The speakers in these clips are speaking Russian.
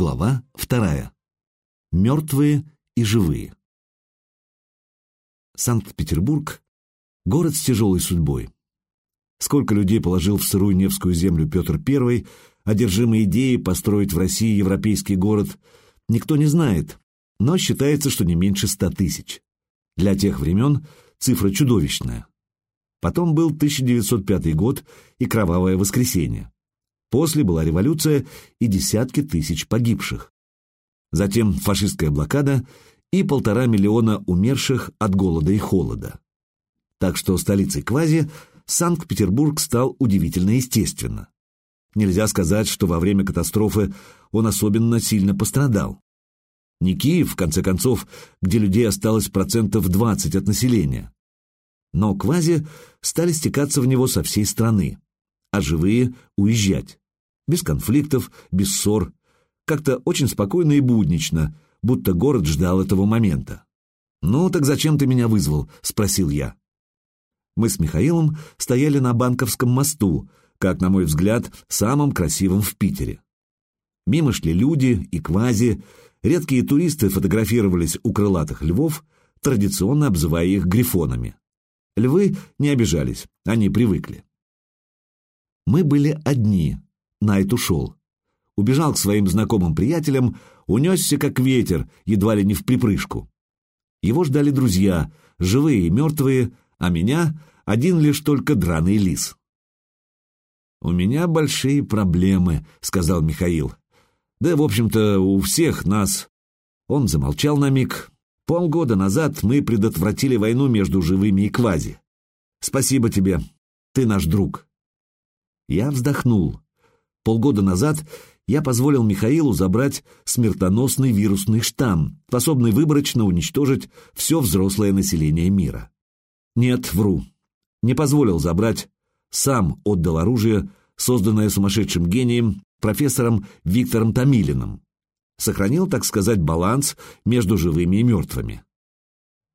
Глава вторая. Мертвые и живые. Санкт-Петербург — город с тяжелой судьбой. Сколько людей положил в сырую Невскую землю Петр I, одержимый идеей построить в России европейский город, никто не знает, но считается, что не меньше ста тысяч. Для тех времен цифра чудовищная. Потом был 1905 год и кровавое воскресенье. После была революция и десятки тысяч погибших. Затем фашистская блокада и полтора миллиона умерших от голода и холода. Так что столицей квази Санкт-Петербург стал удивительно естественно. Нельзя сказать, что во время катастрофы он особенно сильно пострадал. Не Киев, в конце концов, где людей осталось процентов 20 от населения. Но квази стали стекаться в него со всей страны, а живые — уезжать без конфликтов, без ссор, как-то очень спокойно и буднично, будто город ждал этого момента. «Ну, так зачем ты меня вызвал?» — спросил я. Мы с Михаилом стояли на Банковском мосту, как, на мой взгляд, самым красивым в Питере. Мимо шли люди и квази, редкие туристы фотографировались у крылатых львов, традиционно обзывая их грифонами. Львы не обижались, они привыкли. Мы были одни, Найт ушел. Убежал к своим знакомым приятелям, унесся как ветер, едва ли не в припрыжку. Его ждали друзья, живые и мертвые, а меня — один лишь только драный лис. «У меня большие проблемы», — сказал Михаил. «Да, в общем-то, у всех нас...» Он замолчал на миг. «Полгода назад мы предотвратили войну между живыми и квази. Спасибо тебе, ты наш друг». Я вздохнул. Полгода назад я позволил Михаилу забрать смертоносный вирусный штамм, способный выборочно уничтожить все взрослое население мира. Нет, вру. Не позволил забрать, сам отдал оружие, созданное сумасшедшим гением, профессором Виктором Томилиным. Сохранил, так сказать, баланс между живыми и мертвыми.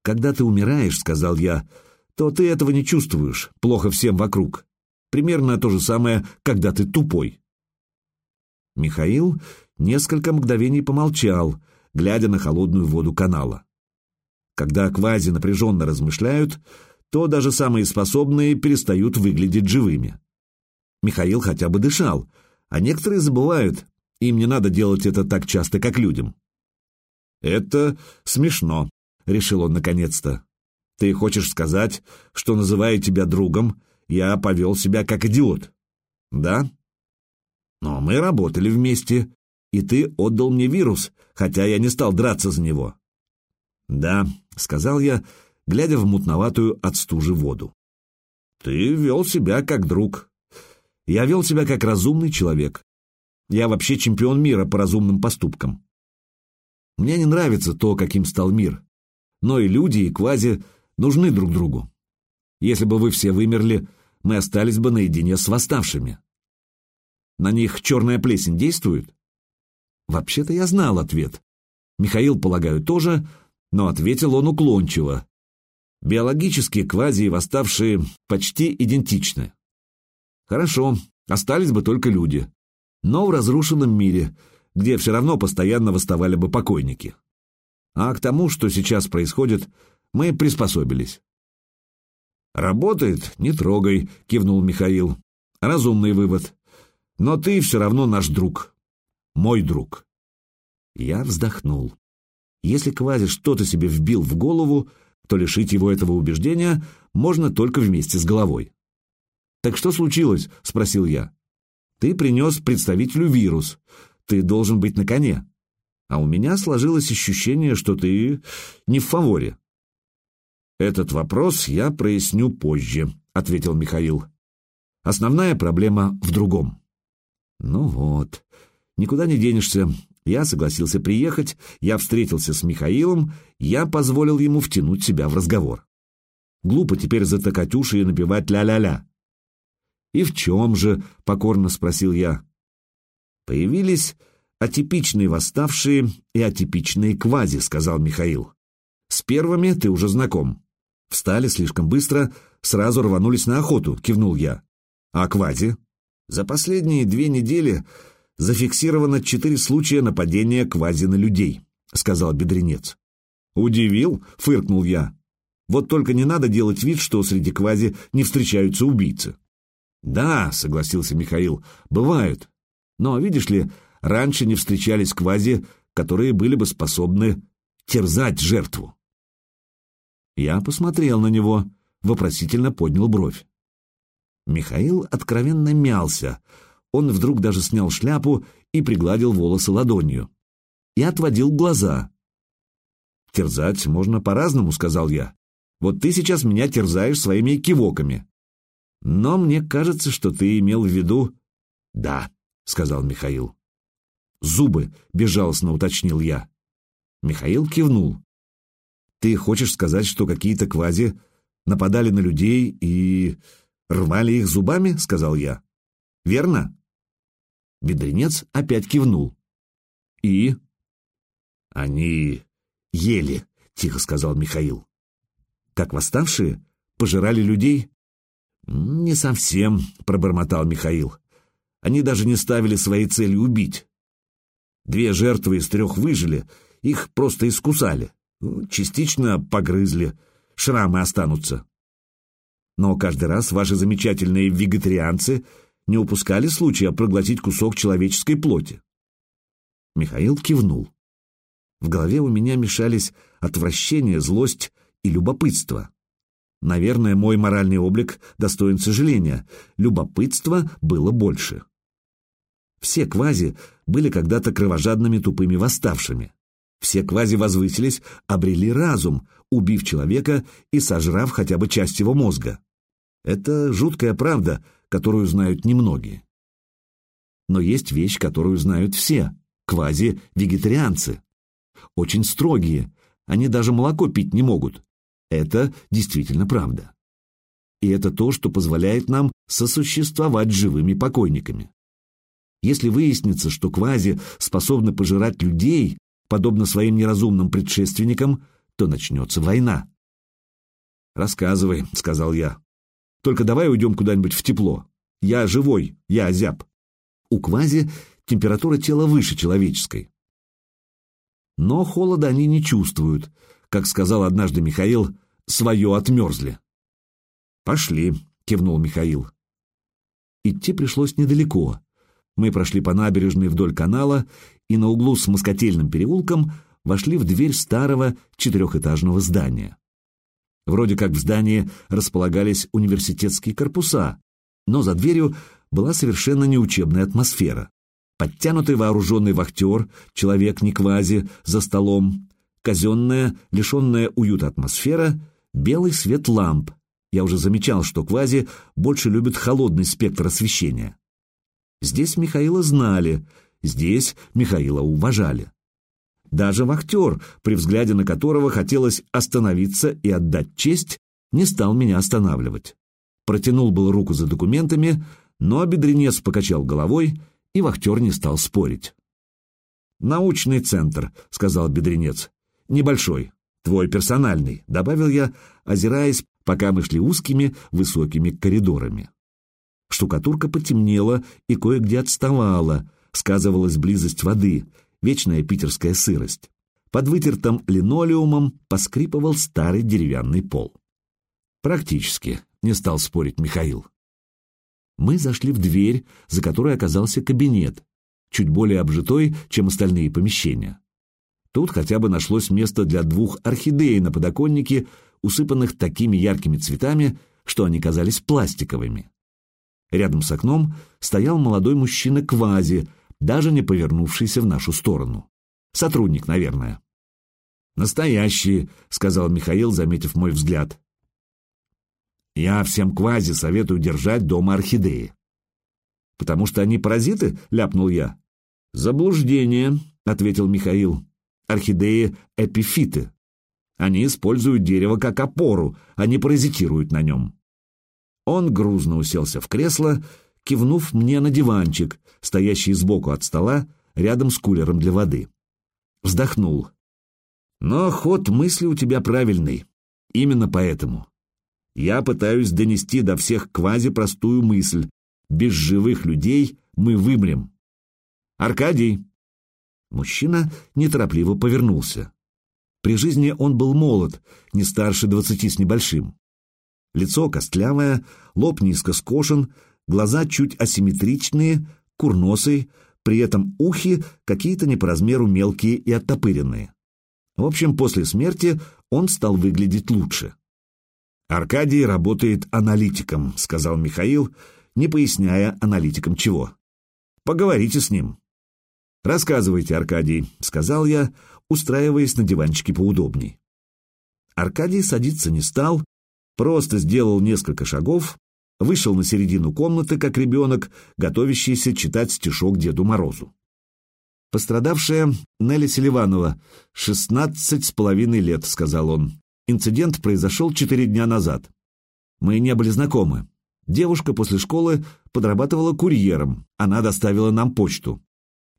«Когда ты умираешь, — сказал я, — то ты этого не чувствуешь, плохо всем вокруг. Примерно то же самое, когда ты тупой. Михаил несколько мгновений помолчал, глядя на холодную воду канала. Когда квази напряженно размышляют, то даже самые способные перестают выглядеть живыми. Михаил хотя бы дышал, а некоторые забывают, им не надо делать это так часто, как людям. «Это смешно», — решил он наконец-то. «Ты хочешь сказать, что, называя тебя другом, я повел себя как идиот?» «Да?» Но мы работали вместе, и ты отдал мне вирус, хотя я не стал драться за него. Да, сказал я, глядя в мутноватую от стужи воду. Ты вел себя как друг. Я вел себя как разумный человек. Я вообще чемпион мира по разумным поступкам. Мне не нравится то, каким стал мир. Но и люди, и квази нужны друг другу. Если бы вы все вымерли, мы остались бы наедине с восставшими. На них черная плесень действует? Вообще-то я знал ответ. Михаил, полагаю, тоже, но ответил он уклончиво. Биологические квази и восставшие почти идентичны. Хорошо, остались бы только люди. Но в разрушенном мире, где все равно постоянно восставали бы покойники. А к тому, что сейчас происходит, мы приспособились. «Работает? Не трогай», — кивнул Михаил. «Разумный вывод. Но ты все равно наш друг. Мой друг. Я вздохнул. Если Квази что-то себе вбил в голову, то лишить его этого убеждения можно только вместе с головой. «Так что случилось?» — спросил я. «Ты принес представителю вирус. Ты должен быть на коне. А у меня сложилось ощущение, что ты не в фаворе». «Этот вопрос я проясню позже», — ответил Михаил. «Основная проблема в другом». Ну вот, никуда не денешься. Я согласился приехать, я встретился с Михаилом, я позволил ему втянуть себя в разговор. Глупо теперь затыкать уши и напевать ля-ля-ля. «И в чем же?» — покорно спросил я. «Появились атипичные восставшие и атипичные квази», — сказал Михаил. «С первыми ты уже знаком. Встали слишком быстро, сразу рванулись на охоту», — кивнул я. «А квази?» За последние две недели зафиксировано четыре случая нападения квази на людей», — сказал бедренец. «Удивил?» — фыркнул я. «Вот только не надо делать вид, что среди квази не встречаются убийцы». «Да», — согласился Михаил, — «бывают. Но, видишь ли, раньше не встречались квази, которые были бы способны терзать жертву». Я посмотрел на него, вопросительно поднял бровь. Михаил откровенно мялся. Он вдруг даже снял шляпу и пригладил волосы ладонью. И отводил глаза. «Терзать можно по-разному», — сказал я. «Вот ты сейчас меня терзаешь своими кивоками. Но мне кажется, что ты имел в виду...» «Да», — сказал Михаил. «Зубы», — безжалостно уточнил я. Михаил кивнул. «Ты хочешь сказать, что какие-то квази нападали на людей и рвали их зубами?» — сказал я. «Верно?» Бедренец опять кивнул. «И?» «Они ели», — тихо сказал Михаил. «Как восставшие? Пожирали людей?» «Не совсем», — пробормотал Михаил. «Они даже не ставили своей целью убить. Две жертвы из трех выжили, их просто искусали, частично погрызли, шрамы останутся. Но каждый раз ваши замечательные вегетарианцы не упускали случая проглотить кусок человеческой плоти». Михаил кивнул. В голове у меня мешались отвращение, злость и любопытство. Наверное, мой моральный облик достоин сожаления. Любопытства было больше. Все квази были когда-то кровожадными тупыми восставшими. Все квази возвысились, обрели разум, убив человека и сожрав хотя бы часть его мозга. Это жуткая правда, которую знают немногие. Но есть вещь, которую знают все — квази-вегетарианцы. Очень строгие, они даже молоко пить не могут, это действительно правда. И это то, что позволяет нам сосуществовать с живыми покойниками. Если выяснится, что квази способны пожирать людей, подобно своим неразумным предшественникам, то начнется война. «Рассказывай», — сказал я. «Только давай уйдем куда-нибудь в тепло. Я живой, я озяб. У квази температура тела выше человеческой. Но холода они не чувствуют, как сказал однажды Михаил, свое отмерзли. «Пошли», — кивнул Михаил. Идти пришлось недалеко. Мы прошли по набережной вдоль канала и на углу с Москотельным переулком вошли в дверь старого четырехэтажного здания. Вроде как в здании располагались университетские корпуса, но за дверью была совершенно неучебная атмосфера. Подтянутый вооруженный вахтер, человек не квази, за столом, казенная, лишенная уюта атмосфера, белый свет ламп. Я уже замечал, что квази больше любят холодный спектр освещения. Здесь Михаила знали, здесь Михаила уважали. Даже вахтер, при взгляде на которого хотелось остановиться и отдать честь, не стал меня останавливать. Протянул был руку за документами, но бедренец покачал головой, и вахтер не стал спорить. «Научный центр», — сказал бедренец. Небольшой, твой персональный, добавил я, озираясь, пока мы шли узкими, высокими коридорами. Штукатурка потемнела и кое-где отставала, сказывалась близость воды, вечная питерская сырость. Под вытертым линолеумом поскрипывал старый деревянный пол. Практически, не стал спорить Михаил. Мы зашли в дверь, за которой оказался кабинет, чуть более обжитой, чем остальные помещения. Тут хотя бы нашлось место для двух орхидей на подоконнике, усыпанных такими яркими цветами, что они казались пластиковыми. Рядом с окном стоял молодой мужчина Квази, даже не повернувшийся в нашу сторону. Сотрудник, наверное. «Настоящие», — сказал Михаил, заметив мой взгляд. «Я всем Квази советую держать дома орхидеи». «Потому что они паразиты?» — ляпнул я. «Заблуждение», — ответил Михаил орхидеи эпифиты. Они используют дерево как опору, а не паразитируют на нем. Он грузно уселся в кресло, кивнув мне на диванчик, стоящий сбоку от стола, рядом с кулером для воды. Вздохнул. Но ход мысли у тебя правильный. Именно поэтому. Я пытаюсь донести до всех квази простую мысль. Без живых людей мы вымрем. Аркадий!» Мужчина неторопливо повернулся. При жизни он был молод, не старше двадцати с небольшим. Лицо костлявое, лоб низко скошен, глаза чуть асимметричные, курносый, при этом ухи какие-то не по размеру мелкие и оттопыренные. В общем, после смерти он стал выглядеть лучше. «Аркадий работает аналитиком», — сказал Михаил, не поясняя аналитиком чего. «Поговорите с ним». «Рассказывайте, Аркадий», — сказал я, устраиваясь на диванчике поудобней. Аркадий садиться не стал, просто сделал несколько шагов, вышел на середину комнаты, как ребенок, готовящийся читать стишок Деду Морозу. Пострадавшая Нелли Селиванова, шестнадцать с половиной лет, сказал он. Инцидент произошел четыре дня назад. Мы не были знакомы. Девушка после школы подрабатывала курьером, она доставила нам почту.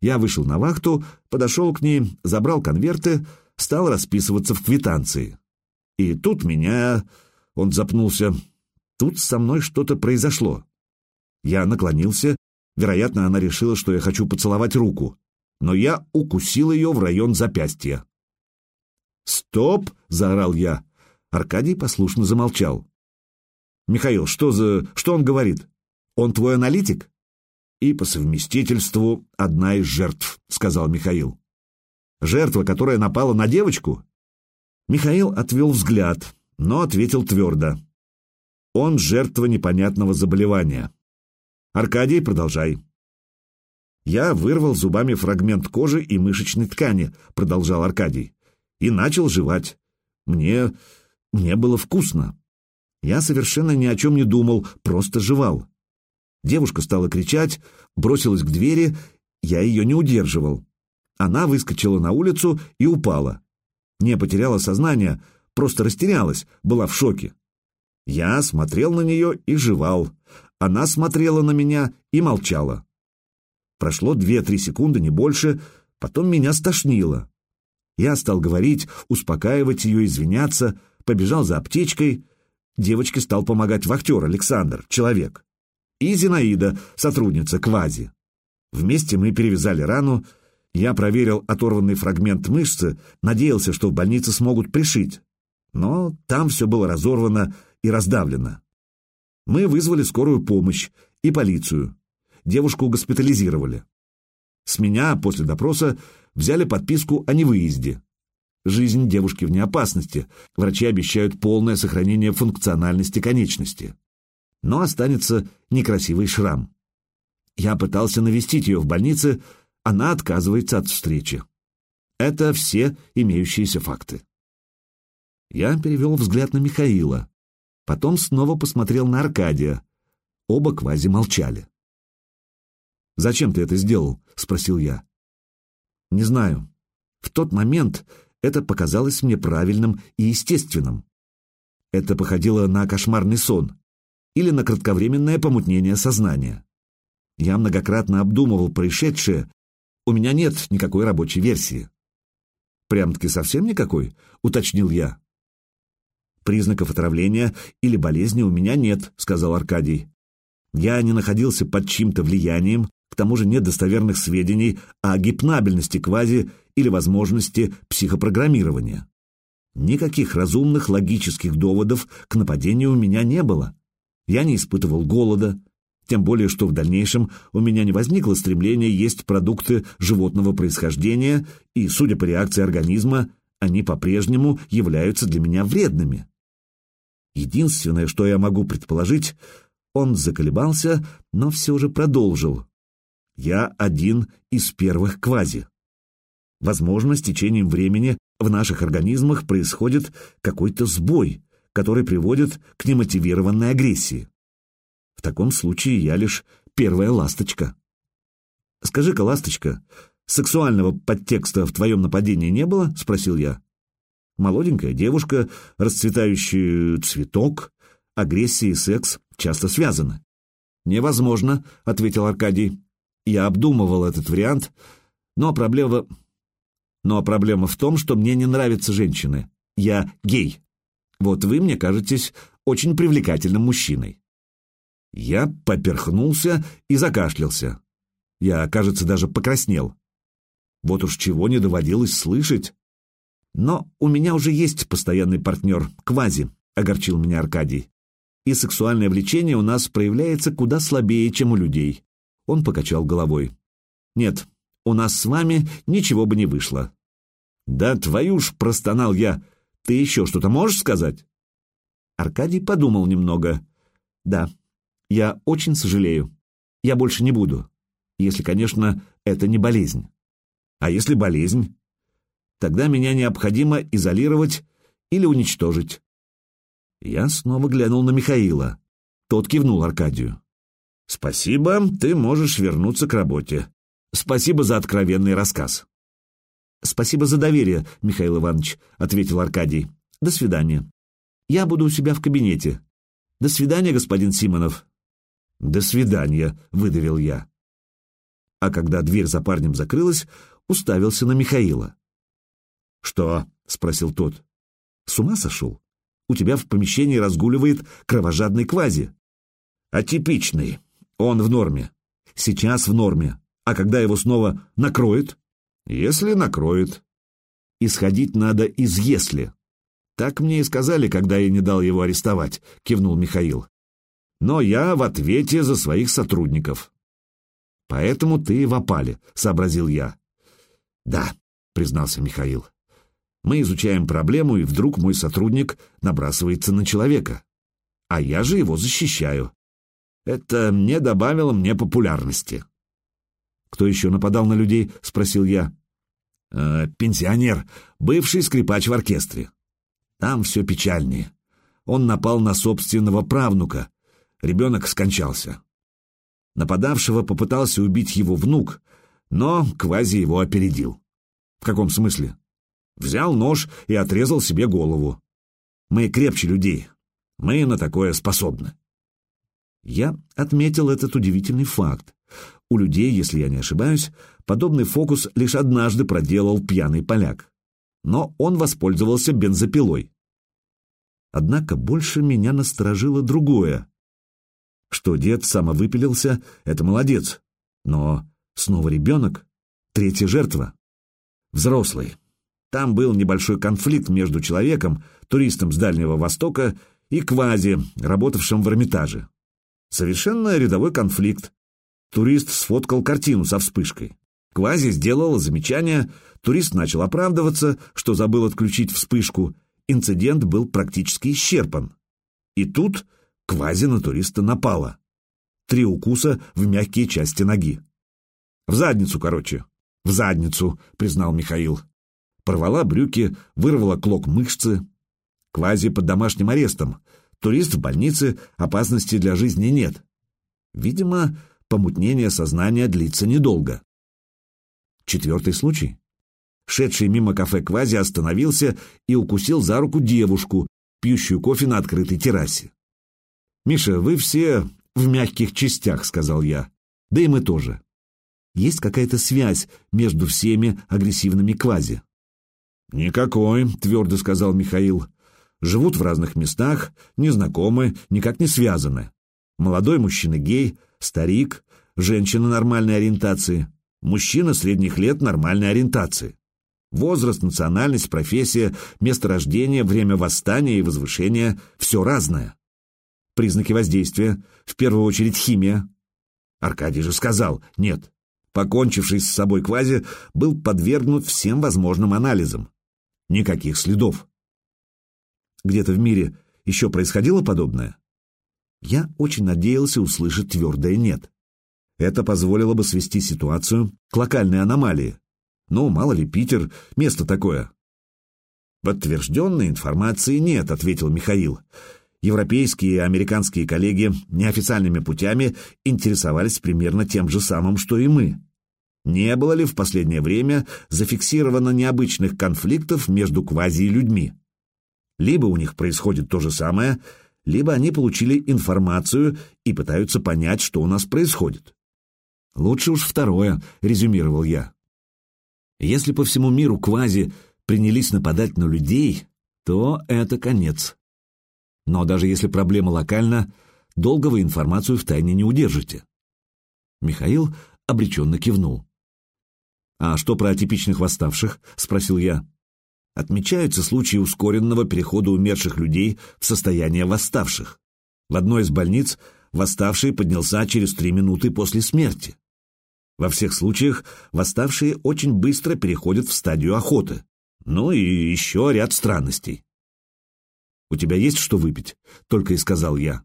Я вышел на вахту, подошел к ней, забрал конверты, стал расписываться в квитанции. И тут меня... Он запнулся. Тут со мной что-то произошло. Я наклонился, вероятно, она решила, что я хочу поцеловать руку, но я укусил ее в район запястья. «Стоп!» — заорал я. Аркадий послушно замолчал. «Михаил, что за... что он говорит? Он твой аналитик?» «И по совместительству одна из жертв», — сказал Михаил. «Жертва, которая напала на девочку?» Михаил отвел взгляд, но ответил твердо. «Он жертва непонятного заболевания». «Аркадий, продолжай». «Я вырвал зубами фрагмент кожи и мышечной ткани», — продолжал Аркадий и начал жевать. Мне... мне было вкусно. Я совершенно ни о чем не думал, просто жевал. Девушка стала кричать, бросилась к двери, я ее не удерживал. Она выскочила на улицу и упала. Не потеряла сознание, просто растерялась, была в шоке. Я смотрел на нее и жевал. Она смотрела на меня и молчала. Прошло две-три секунды, не больше, потом меня стошнило. Я стал говорить, успокаивать ее, извиняться, побежал за аптечкой. Девочке стал помогать вахтер Александр, человек. И Зинаида, сотрудница Квази. Вместе мы перевязали рану. Я проверил оторванный фрагмент мышцы, надеялся, что в больнице смогут пришить. Но там все было разорвано и раздавлено. Мы вызвали скорую помощь и полицию. Девушку госпитализировали. С меня после допроса взяли подписку о невыезде. Жизнь девушки вне опасности, врачи обещают полное сохранение функциональности конечности. Но останется некрасивый шрам. Я пытался навестить ее в больнице, она отказывается от встречи. Это все имеющиеся факты. Я перевел взгляд на Михаила, потом снова посмотрел на Аркадия. Оба квази молчали. «Зачем ты это сделал?» — спросил я. Не знаю. В тот момент это показалось мне правильным и естественным. Это походило на кошмарный сон или на кратковременное помутнение сознания. Я многократно обдумывал происшедшее, у меня нет никакой рабочей версии. Прям-таки совсем никакой, уточнил я. Признаков отравления или болезни у меня нет, сказал Аркадий. Я не находился под чьим-то влиянием к тому же нет достоверных сведений о гипнабельности квази или возможности психопрограммирования. Никаких разумных логических доводов к нападению у меня не было. Я не испытывал голода, тем более что в дальнейшем у меня не возникло стремления есть продукты животного происхождения, и, судя по реакции организма, они по-прежнему являются для меня вредными. Единственное, что я могу предположить, он заколебался, но все же продолжил. Я один из первых квази. Возможно, с течением времени в наших организмах происходит какой-то сбой, который приводит к немотивированной агрессии. В таком случае я лишь первая ласточка. Скажи-ка, ласточка, сексуального подтекста в твоем нападении не было? — спросил я. Молоденькая девушка, расцветающий цветок, агрессия и секс часто связаны. «Невозможно», — ответил Аркадий. Я обдумывал этот вариант, но проблема... Но проблема в том, что мне не нравятся женщины. Я гей. Вот вы мне кажетесь очень привлекательным мужчиной. Я поперхнулся и закашлялся. Я, кажется, даже покраснел. Вот уж чего не доводилось слышать. Но у меня уже есть постоянный партнер, Квази, огорчил меня Аркадий. И сексуальное влечение у нас проявляется куда слабее, чем у людей. Он покачал головой. Нет, у нас с вами ничего бы не вышло. Да твою ж, простонал я. Ты еще что-то можешь сказать? Аркадий подумал немного. Да, я очень сожалею. Я больше не буду. Если, конечно, это не болезнь. А если болезнь? Тогда меня необходимо изолировать или уничтожить. Я снова глянул на Михаила. Тот кивнул Аркадию. «Спасибо, ты можешь вернуться к работе. Спасибо за откровенный рассказ». «Спасибо за доверие, Михаил Иванович», — ответил Аркадий. «До свидания. Я буду у себя в кабинете. До свидания, господин Симонов». «До свидания», — выдавил я. А когда дверь за парнем закрылась, уставился на Михаила. «Что?» — спросил тот. «С ума сошел? У тебя в помещении разгуливает кровожадный квази». «Атипичный. Он в норме. Сейчас в норме. А когда его снова накроет?» «Если накроет». «Исходить надо из «если». «Так мне и сказали, когда я не дал его арестовать», — кивнул Михаил. «Но я в ответе за своих сотрудников». «Поэтому ты в опале», — сообразил я. «Да», — признался Михаил. Мы изучаем проблему, и вдруг мой сотрудник набрасывается на человека. А я же его защищаю. Это не добавило мне популярности. «Кто еще нападал на людей?» — спросил я. «Э, «Пенсионер, бывший скрипач в оркестре. Там все печальнее. Он напал на собственного правнука. Ребенок скончался. Нападавшего попытался убить его внук, но Квази его опередил. В каком смысле? Взял нож и отрезал себе голову. Мы крепче людей. Мы на такое способны. Я отметил этот удивительный факт. У людей, если я не ошибаюсь, подобный фокус лишь однажды проделал пьяный поляк. Но он воспользовался бензопилой. Однако больше меня насторожило другое. Что дед самовыпилился — это молодец. Но снова ребенок, третья жертва. Взрослый, там был небольшой конфликт между человеком, туристом с Дальнего Востока, и квази, работавшим в Эрмитаже. Совершенно рядовой конфликт. Турист сфоткал картину со вспышкой. Квази сделала замечание, турист начал оправдываться, что забыл отключить вспышку. Инцидент был практически исчерпан. И тут Квази на туриста напала. Три укуса в мягкие части ноги. «В задницу, короче». «В задницу», — признал Михаил порвала брюки, вырвала клок мышцы. Квази под домашним арестом. Турист в больнице, опасности для жизни нет. Видимо, помутнение сознания длится недолго. Четвертый случай. Шедший мимо кафе Квази остановился и укусил за руку девушку, пьющую кофе на открытой террасе. «Миша, вы все в мягких частях», — сказал я. «Да и мы тоже. Есть какая-то связь между всеми агрессивными квази. «Никакой», — твердо сказал Михаил. «Живут в разных местах, незнакомы, никак не связаны. Молодой мужчина гей, старик, женщина нормальной ориентации, мужчина средних лет нормальной ориентации. Возраст, национальность, профессия, место рождения, время восстания и возвышения — все разное. Признаки воздействия, в первую очередь химия. Аркадий же сказал «нет». Покончивший с собой квази был подвергнут всем возможным анализам. Никаких следов. Где-то в мире еще происходило подобное? Я очень надеялся услышать твердое «нет». Это позволило бы свести ситуацию к локальной аномалии. Ну, мало ли, Питер, место такое. «Подтвержденной информации нет», — ответил Михаил. Европейские и американские коллеги неофициальными путями интересовались примерно тем же самым, что и мы. Не было ли в последнее время зафиксировано необычных конфликтов между квази-людьми? Либо у них происходит то же самое, либо они получили информацию и пытаются понять, что у нас происходит. Лучше уж второе, резюмировал я. Если по всему миру квази принялись нападать на людей, то это конец. Но даже если проблема локальна, долго вы информацию в тайне не удержите. Михаил обреченно кивнул. «А что про атипичных восставших?» — спросил я. Отмечаются случаи ускоренного перехода умерших людей в состояние восставших. В одной из больниц восставший поднялся через три минуты после смерти. Во всех случаях восставшие очень быстро переходят в стадию охоты. Ну и еще ряд странностей. «У тебя есть что выпить?» — только и сказал я.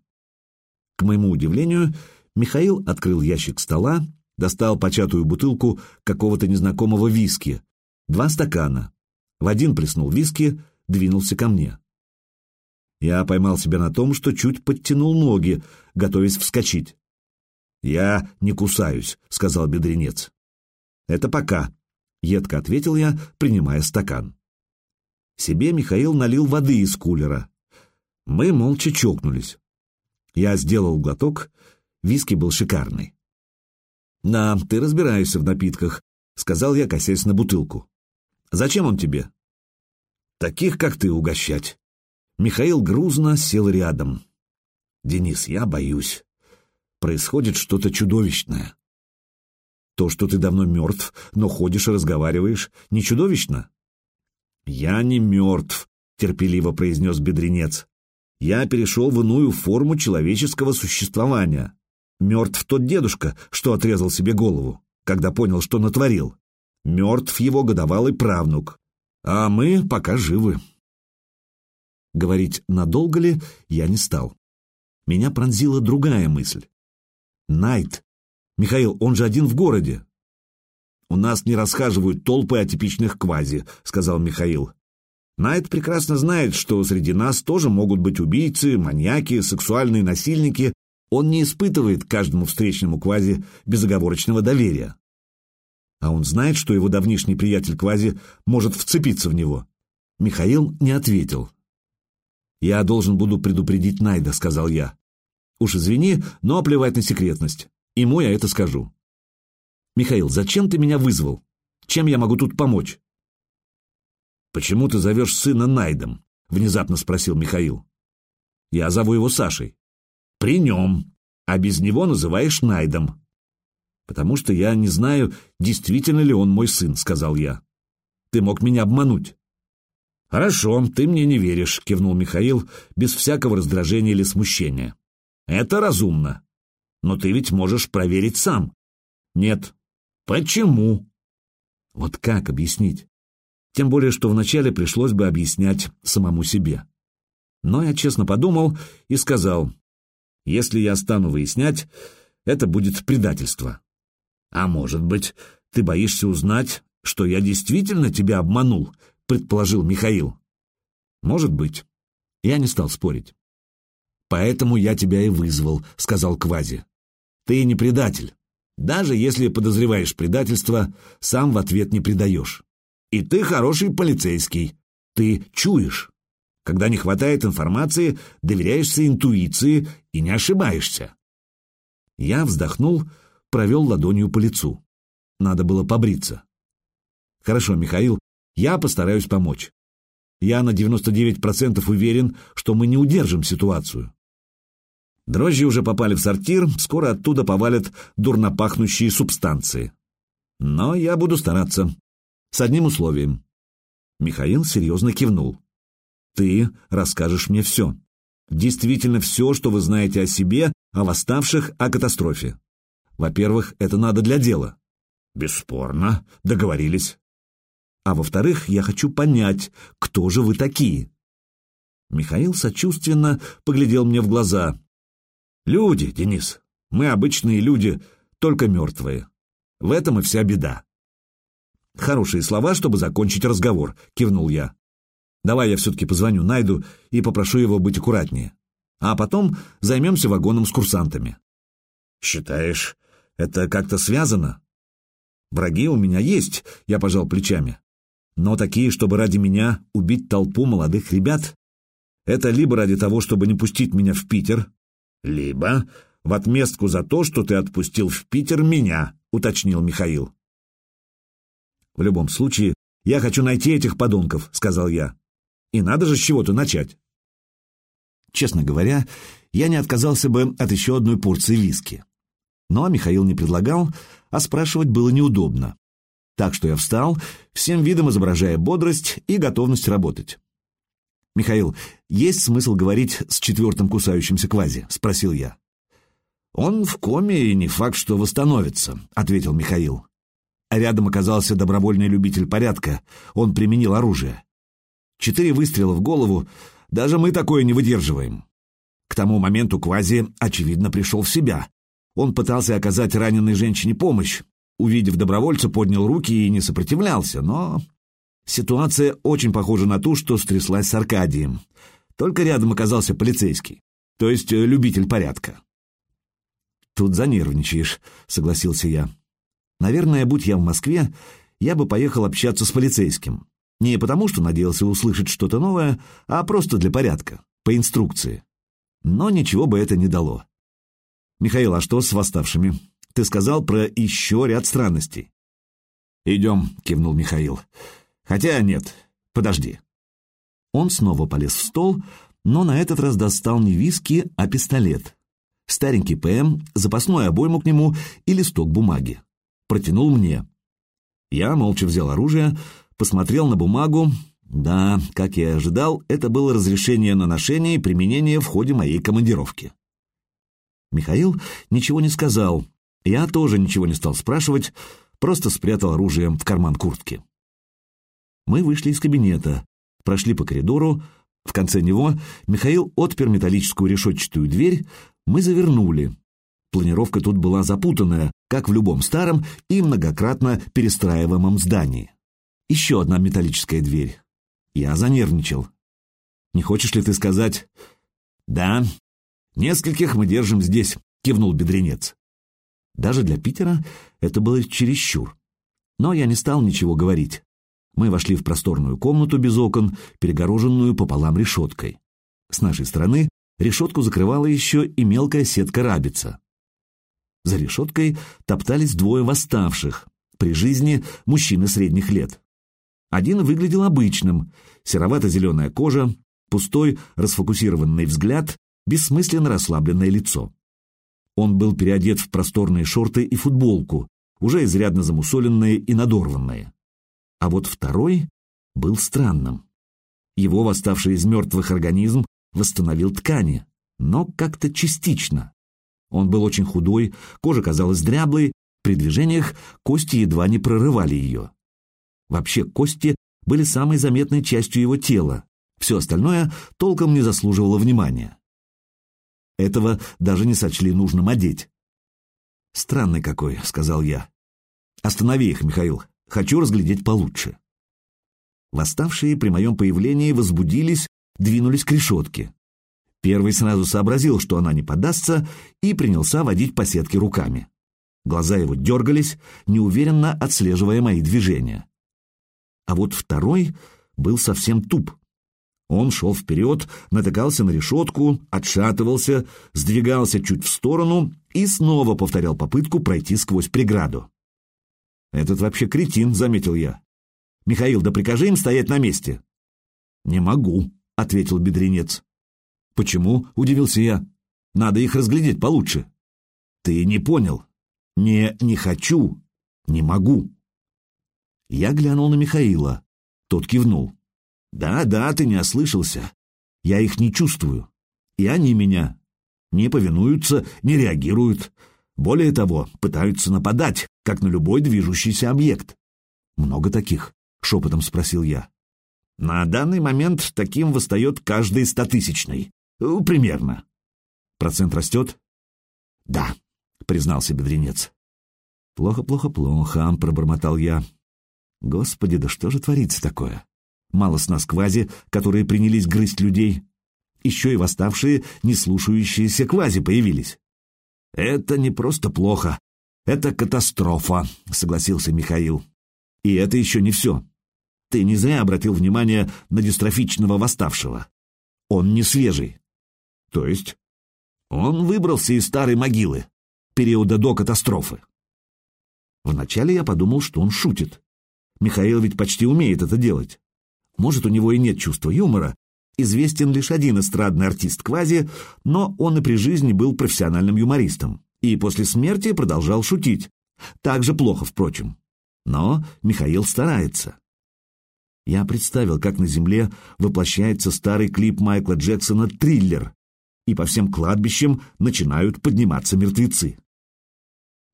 К моему удивлению, Михаил открыл ящик стола, достал початую бутылку какого-то незнакомого виски, два стакана, в один плеснул виски, двинулся ко мне. Я поймал себя на том, что чуть подтянул ноги, готовясь вскочить. «Я не кусаюсь», — сказал бедренец. «Это пока», — едко ответил я, принимая стакан. Себе Михаил налил воды из кулера. Мы молча чокнулись. Я сделал глоток, виски был шикарный. «Да, ты разбираешься в напитках», — сказал я, косясь на бутылку. Зачем он тебе? Таких, как ты, угощать. Михаил грузно сел рядом. Денис, я боюсь. Происходит что-то чудовищное. То, что ты давно мертв, но ходишь и разговариваешь, не чудовищно? Я не мертв, терпеливо произнес бедренец. Я перешел в иную форму человеческого существования. Мертв тот дедушка, что отрезал себе голову, когда понял, что натворил. Мертв его годовалый правнук. А мы пока живы. Говорить, надолго ли, я не стал. Меня пронзила другая мысль. Найт. Михаил, он же один в городе. У нас не расхаживают толпы атипичных квази, сказал Михаил. Найт прекрасно знает, что среди нас тоже могут быть убийцы, маньяки, сексуальные насильники. Он не испытывает каждому встречному квази безоговорочного доверия. А он знает, что его давнишний приятель Квази может вцепиться в него. Михаил не ответил. «Я должен буду предупредить Найда», — сказал я. «Уж извини, но плевать на секретность. Ему я это скажу». «Михаил, зачем ты меня вызвал? Чем я могу тут помочь?» «Почему ты зовешь сына Найдом?» — внезапно спросил Михаил. «Я зову его Сашей». «При нем, а без него называешь Найдом потому что я не знаю, действительно ли он мой сын», — сказал я. «Ты мог меня обмануть». «Хорошо, ты мне не веришь», — кивнул Михаил, без всякого раздражения или смущения. «Это разумно. Но ты ведь можешь проверить сам». «Нет». «Почему?» Вот как объяснить? Тем более, что вначале пришлось бы объяснять самому себе. Но я честно подумал и сказал, если я стану выяснять, это будет предательство. «А может быть, ты боишься узнать, что я действительно тебя обманул?» — предположил Михаил. «Может быть». Я не стал спорить. «Поэтому я тебя и вызвал», — сказал Квази. «Ты не предатель. Даже если подозреваешь предательство, сам в ответ не предаешь. И ты хороший полицейский. Ты чуешь. Когда не хватает информации, доверяешься интуиции и не ошибаешься». Я вздохнул, — провел ладонью по лицу. Надо было побриться. Хорошо, Михаил, я постараюсь помочь. Я на 99% уверен, что мы не удержим ситуацию. Дрожжи уже попали в сортир, скоро оттуда повалят дурнопахнущие субстанции. Но я буду стараться. С одним условием. Михаил серьезно кивнул. Ты расскажешь мне все. Действительно все, что вы знаете о себе, о восставших, о катастрофе. Во-первых, это надо для дела. Бесспорно, договорились. А во-вторых, я хочу понять, кто же вы такие. Михаил сочувственно поглядел мне в глаза. Люди, Денис, мы обычные люди, только мертвые. В этом и вся беда. Хорошие слова, чтобы закончить разговор, кивнул я. Давай я все-таки позвоню Найду и попрошу его быть аккуратнее. А потом займемся вагоном с курсантами. Считаешь, это как-то связано? Враги у меня есть, я пожал плечами. Но такие, чтобы ради меня убить толпу молодых ребят, это либо ради того, чтобы не пустить меня в Питер, либо в отместку за то, что ты отпустил в Питер меня, уточнил Михаил. В любом случае, я хочу найти этих подонков, сказал я. И надо же с чего-то начать. Честно говоря, я не отказался бы от еще одной порции виски. Но Михаил не предлагал, а спрашивать было неудобно. Так что я встал, всем видом изображая бодрость и готовность работать. «Михаил, есть смысл говорить с четвертым кусающимся квази?» — спросил я. «Он в коме и не факт, что восстановится», — ответил Михаил. А рядом оказался добровольный любитель порядка. Он применил оружие. Четыре выстрела в голову, даже мы такое не выдерживаем. К тому моменту Квази, очевидно, пришел в себя. Он пытался оказать раненой женщине помощь. Увидев добровольца, поднял руки и не сопротивлялся, но... Ситуация очень похожа на ту, что стряслась с Аркадием. Только рядом оказался полицейский, то есть э, любитель порядка. «Тут занервничаешь», — согласился я. «Наверное, будь я в Москве, я бы поехал общаться с полицейским. Не потому, что надеялся услышать что-то новое, а просто для порядка, по инструкции но ничего бы это не дало. «Михаил, а что с восставшими? Ты сказал про еще ряд странностей». «Идем», — кивнул Михаил. «Хотя нет, подожди». Он снова полез в стол, но на этот раз достал не виски, а пистолет. Старенький ПМ, запасную обойму к нему и листок бумаги. Протянул мне. Я молча взял оружие, посмотрел на бумагу, да, как я и ожидал, это было разрешение на ношение и применение в ходе моей командировки. Михаил ничего не сказал. Я тоже ничего не стал спрашивать, просто спрятал оружие в карман куртки. Мы вышли из кабинета, прошли по коридору, в конце него Михаил отпер металлическую решетчатую дверь, мы завернули. Планировка тут была запутанная, как в любом старом и многократно перестраиваемом здании. Еще одна металлическая дверь. Я занервничал. «Не хочешь ли ты сказать...» «Да, нескольких мы держим здесь», — кивнул бедренец. Даже для Питера это было чересчур. Но я не стал ничего говорить. Мы вошли в просторную комнату без окон, перегороженную пополам решеткой. С нашей стороны решетку закрывала еще и мелкая сетка рабица. За решеткой топтались двое восставших, при жизни мужчины средних лет. Один выглядел обычным, серовато-зеленая кожа, пустой, расфокусированный взгляд, бессмысленно расслабленное лицо. Он был переодет в просторные шорты и футболку, уже изрядно замусоленные и надорванные. А вот второй был странным. Его восставший из мертвых организм восстановил ткани, но как-то частично. Он был очень худой, кожа казалась дряблой, при движениях кости едва не прорывали ее. Вообще кости были самой заметной частью его тела, все остальное толком не заслуживало внимания. Этого даже не сочли нужным одеть. «Странный какой», — сказал я. «Останови их, Михаил, хочу разглядеть получше». Восставшие при моем появлении возбудились, двинулись к решетке. Первый сразу сообразил, что она не подастся, и принялся водить по сетке руками. Глаза его дергались, неуверенно отслеживая мои движения а вот второй был совсем туп. Он шел вперед, натыкался на решетку, отшатывался, сдвигался чуть в сторону и снова повторял попытку пройти сквозь преграду. «Этот вообще кретин», — заметил я. «Михаил, да прикажи им стоять на месте». «Не могу», — ответил бедренец. «Почему?» — удивился я. «Надо их разглядеть получше». «Ты не понял. Не «не хочу», «не могу». Я глянул на Михаила. Тот кивнул. «Да, да, ты не ослышался. Я их не чувствую. И они меня. Не повинуются, не реагируют. Более того, пытаются нападать, как на любой движущийся объект». «Много таких?» — шепотом спросил я. «На данный момент таким восстает каждый стотысячный. Примерно». «Процент растет?» «Да», — признался бедренец. «Плохо, плохо, плохо», — пробормотал я. Господи, да что же творится такое? Мало с нас квази, которые принялись грызть людей. Еще и восставшие, не слушающиеся квази появились. Это не просто плохо. Это катастрофа, согласился Михаил. И это еще не все. Ты не зря обратил внимание на дистрофичного восставшего. Он не свежий. То есть? Он выбрался из старой могилы, периода до катастрофы. Вначале я подумал, что он шутит. Михаил ведь почти умеет это делать. Может, у него и нет чувства юмора. Известен лишь один эстрадный артист Квази, но он и при жизни был профессиональным юмористом. И после смерти продолжал шутить. Так же плохо, впрочем. Но Михаил старается. Я представил, как на земле воплощается старый клип Майкла Джексона «Триллер», и по всем кладбищам начинают подниматься мертвецы.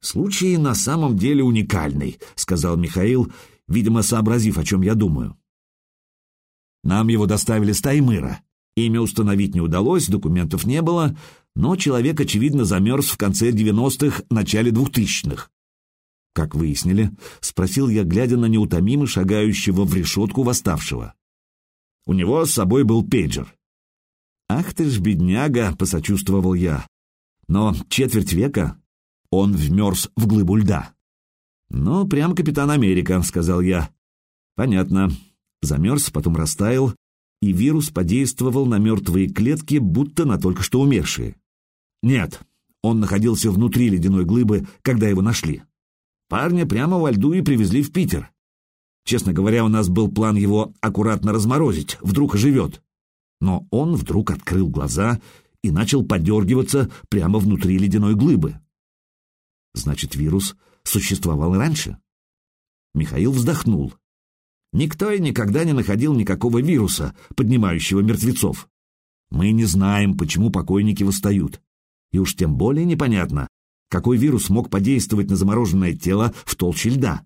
«Случай на самом деле уникальный», — сказал Михаил, видимо, сообразив, о чем я думаю. «Нам его доставили с Таймыра. Имя установить не удалось, документов не было, но человек, очевидно, замерз в конце 90-х, начале 2000-х. «Как выяснили?» — спросил я, глядя на неутомимо шагающего в решетку восставшего. У него с собой был пейджер. «Ах ты ж, бедняга!» — посочувствовал я. «Но четверть века он вмерз в глыбу льда». «Ну, прям капитан Америка», — сказал я. «Понятно. Замерз, потом растаял, и вирус подействовал на мертвые клетки, будто на только что умершие. Нет, он находился внутри ледяной глыбы, когда его нашли. Парня прямо во льду и привезли в Питер. Честно говоря, у нас был план его аккуратно разморозить, вдруг оживет. Но он вдруг открыл глаза и начал подергиваться прямо внутри ледяной глыбы. Значит, вирус существовал раньше? Михаил вздохнул. Никто и никогда не находил никакого вируса, поднимающего мертвецов. Мы не знаем, почему покойники восстают. И уж тем более непонятно, какой вирус мог подействовать на замороженное тело в толще льда?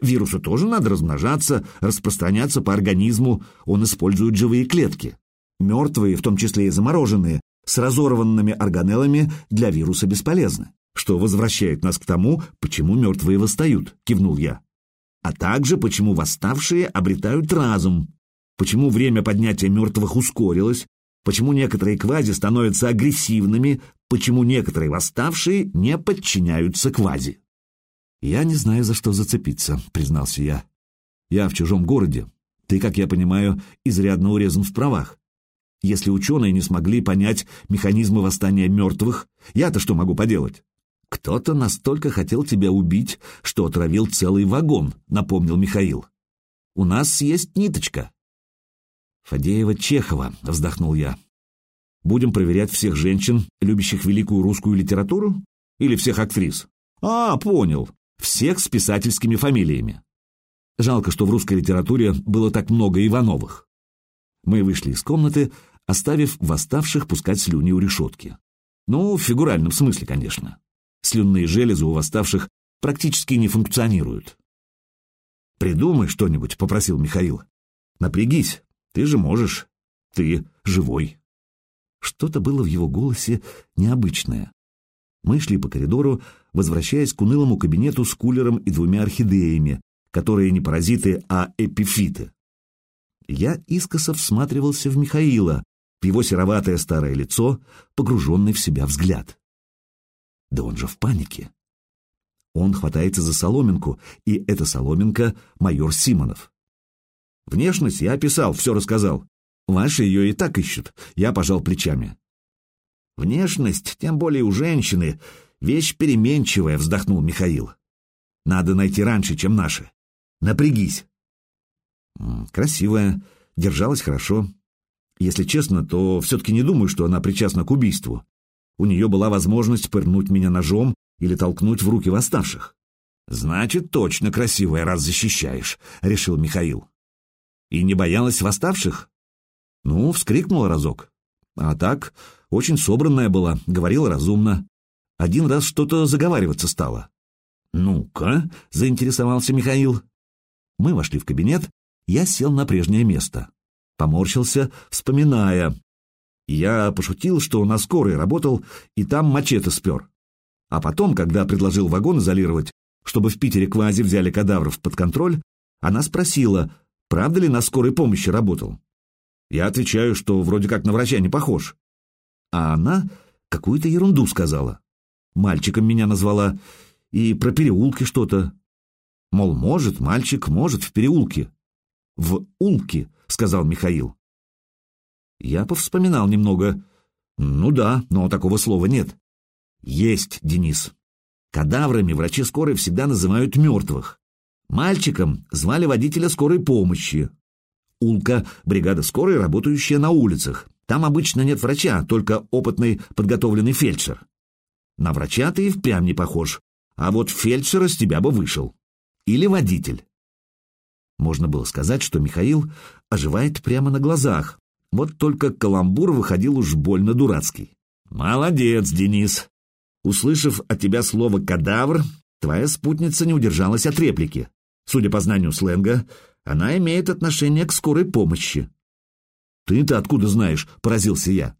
Вирусу тоже надо размножаться, распространяться по организму, он использует живые клетки. Мертвые, в том числе и замороженные, с разорванными органеллами для вируса бесполезны. Что возвращает нас к тому, почему мертвые восстают, кивнул я. А также, почему восставшие обретают разум, почему время поднятия мертвых ускорилось, почему некоторые квази становятся агрессивными, почему некоторые восставшие не подчиняются квази. «Я не знаю, за что зацепиться», — признался я. «Я в чужом городе. Ты, как я понимаю, изрядно урезан в правах. Если ученые не смогли понять механизмы восстания мертвых, я-то что могу поделать?» «Кто-то настолько хотел тебя убить, что отравил целый вагон», — напомнил Михаил. «У нас есть ниточка». «Фадеева-Чехова», — вздохнул я. Будем проверять всех женщин, любящих великую русскую литературу? Или всех актрис? А, понял. Всех с писательскими фамилиями. Жалко, что в русской литературе было так много Ивановых. Мы вышли из комнаты, оставив восставших пускать слюни у решетки. Ну, в фигуральном смысле, конечно. Слюнные железы у восставших практически не функционируют. «Придумай что-нибудь», — попросил Михаил. «Напрягись, ты же можешь. Ты живой». Что-то было в его голосе необычное. Мы шли по коридору, возвращаясь к унылому кабинету с кулером и двумя орхидеями, которые не паразиты, а эпифиты. Я искоса всматривался в Михаила, в его сероватое старое лицо, погруженный в себя взгляд. Да он же в панике. Он хватается за соломинку, и эта соломинка — майор Симонов. Внешность я описал, все рассказал. Ваши ее и так ищут. Я пожал плечами. Внешность, тем более у женщины, вещь переменчивая, вздохнул Михаил. Надо найти раньше, чем наши. Напрягись. Красивая, держалась хорошо. Если честно, то все-таки не думаю, что она причастна к убийству. У нее была возможность пырнуть меня ножом или толкнуть в руки восставших. «Значит, точно красивая, раз защищаешь», — решил Михаил. «И не боялась восставших?» Ну, вскрикнула разок. А так, очень собранная была, говорила разумно. Один раз что-то заговариваться стало. «Ну-ка», — заинтересовался Михаил. Мы вошли в кабинет, я сел на прежнее место. Поморщился, вспоминая. Я пошутил, что на скорой работал, и там мачете спер. А потом, когда предложил вагон изолировать, чтобы в Питере квази взяли кадавров под контроль, она спросила, правда ли на скорой помощи работал. Я отвечаю, что вроде как на врача не похож. А она какую-то ерунду сказала. Мальчиком меня назвала и про переулки что-то. Мол, может, мальчик, может, в переулке. В улке, сказал Михаил. Я повспоминал немного. Ну да, но такого слова нет. Есть, Денис. Кадаврами врачи скорой всегда называют мертвых. Мальчиком звали водителя скорой помощи, Улка — бригада скорой, работающая на улицах. Там обычно нет врача, только опытный подготовленный фельдшер. На врача ты и впрямь не похож. а вот фельдшер из тебя бы вышел. Или водитель. Можно было сказать, что Михаил оживает прямо на глазах, вот только каламбур выходил уж больно дурацкий. «Молодец, Денис!» Услышав от тебя слово «кадавр», твоя спутница не удержалась от реплики. Судя по знанию сленга, она имеет отношение к скорой помощи. «Ты-то откуда знаешь?» — поразился я.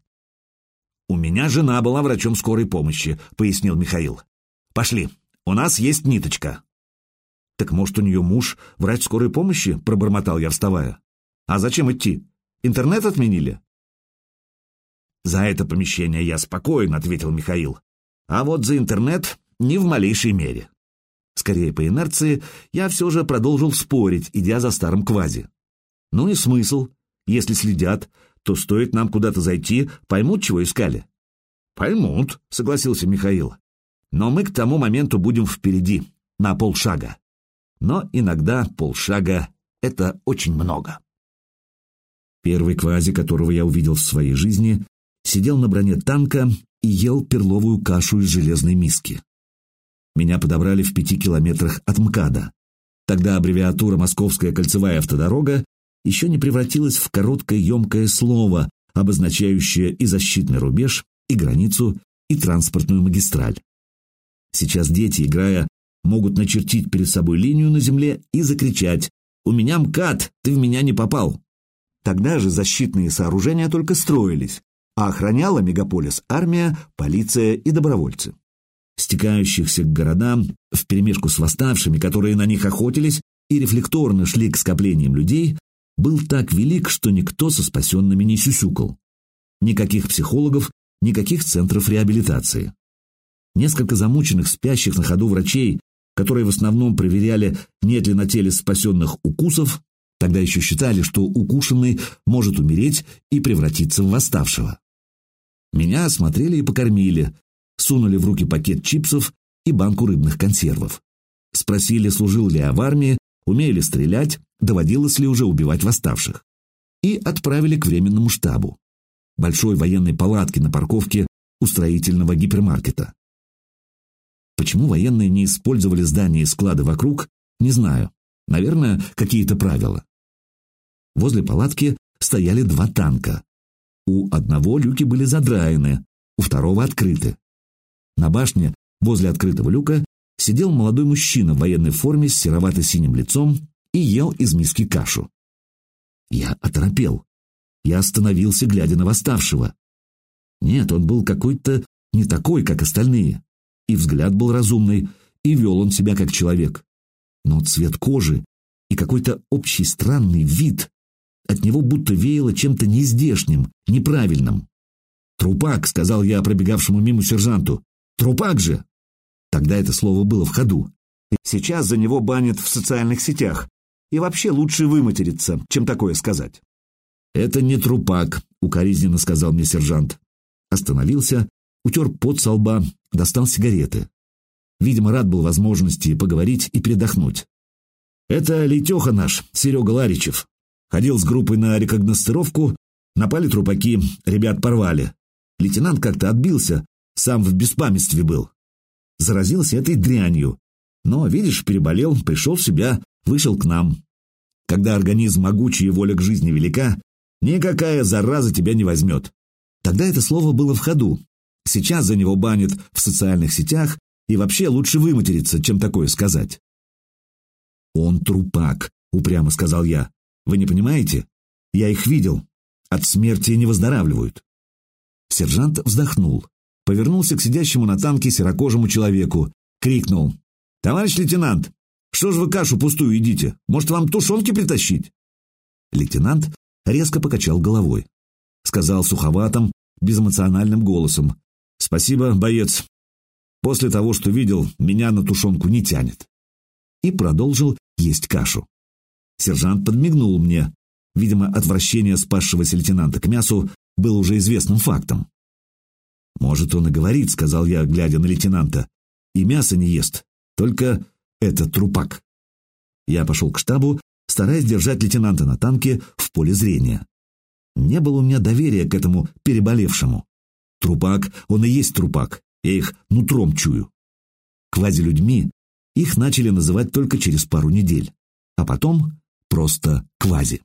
«У меня жена была врачом скорой помощи», — пояснил Михаил. «Пошли, у нас есть ниточка». «Так, может, у нее муж врач скорой помощи?» — пробормотал я, вставая. «А зачем идти? Интернет отменили?» «За это помещение я спокоен», — ответил Михаил. «А вот за интернет не в малейшей мере». Скорее по инерции, я все же продолжил спорить, идя за старым квази. Ну и смысл? Если следят, то стоит нам куда-то зайти, поймут, чего искали. Поймут, согласился Михаил. Но мы к тому моменту будем впереди, на полшага. Но иногда полшага — это очень много. Первый квази, которого я увидел в своей жизни, сидел на броне танка и ел перловую кашу из железной миски. Меня подобрали в пяти километрах от МКАДа. Тогда аббревиатура «Московская кольцевая автодорога» еще не превратилась в короткое емкое слово, обозначающее и защитный рубеж, и границу, и транспортную магистраль. Сейчас дети, играя, могут начертить перед собой линию на земле и закричать «У меня МКАД, ты в меня не попал!» Тогда же защитные сооружения только строились, а охраняла мегаполис армия, полиция и добровольцы. Стекающихся к городам, вперемешку с восставшими, которые на них охотились и рефлекторно шли к скоплениям людей, был так велик, что никто со спасенными не сюсюкал. Никаких психологов, никаких центров реабилитации. Несколько замученных, спящих на ходу врачей, которые в основном проверяли, нет ли на теле спасенных укусов, Тогда еще считали, что укушенный может умереть и превратиться в восставшего. Меня осмотрели и покормили, сунули в руки пакет чипсов и банку рыбных консервов. Спросили, служил ли я в армии, умею ли стрелять, доводилось ли уже убивать восставших. И отправили к временному штабу. Большой военной палатке на парковке у строительного гипермаркета. Почему военные не использовали здания и склады вокруг, не знаю. Наверное, какие-то правила. Возле палатки стояли два танка. У одного люки были задраены, у второго открыты. На башне, возле открытого люка, сидел молодой мужчина в военной форме с серовато-синим лицом и ел из миски кашу. Я оторопел. Я остановился, глядя на восставшего. Нет, он был какой-то не такой, как остальные. И взгляд был разумный, и вел он себя как человек но цвет кожи и какой-то общий странный вид от него будто веяло чем-то нездешним, неправильным. «Трупак», — сказал я пробегавшему мимо сержанту. «Трупак же!» Тогда это слово было в ходу. Сейчас за него банят в социальных сетях. И вообще лучше выматериться, чем такое сказать. «Это не трупак», — укоризненно сказал мне сержант. Остановился, утер пот со лба, достал сигареты. Видимо, рад был возможности поговорить и передохнуть. «Это Летеха наш, Серега Ларичев. Ходил с группой на рекогностировку, напали трупаки, ребят порвали. Лейтенант как-то отбился, сам в беспамятстве был. Заразился этой дрянью. Но, видишь, переболел, пришел в себя, вышел к нам. Когда организм могучий и воля к жизни велика, никакая зараза тебя не возьмет. Тогда это слово было в ходу. Сейчас за него банят в социальных сетях, и вообще лучше выматериться, чем такое сказать. «Он трупак», — упрямо сказал я. «Вы не понимаете? Я их видел. От смерти не выздоравливают». Сержант вздохнул, повернулся к сидящему на танке серокожему человеку, крикнул. «Товарищ лейтенант, что ж вы кашу пустую едите? Может, вам тушенки притащить?» Лейтенант резко покачал головой. Сказал суховатым, безэмоциональным голосом. «Спасибо, боец, После того, что видел, меня на тушенку не тянет. И продолжил есть кашу. Сержант подмигнул мне. Видимо, отвращение спасшегося лейтенанта к мясу было уже известным фактом. «Может, он и говорит», — сказал я, глядя на лейтенанта. «И мясо не ест, только это трупак». Я пошел к штабу, стараясь держать лейтенанта на танке в поле зрения. Не было у меня доверия к этому переболевшему. Трупак, он и есть трупак, я их нутром чую. Квазилюдьми их начали называть только через пару недель, а потом просто квази.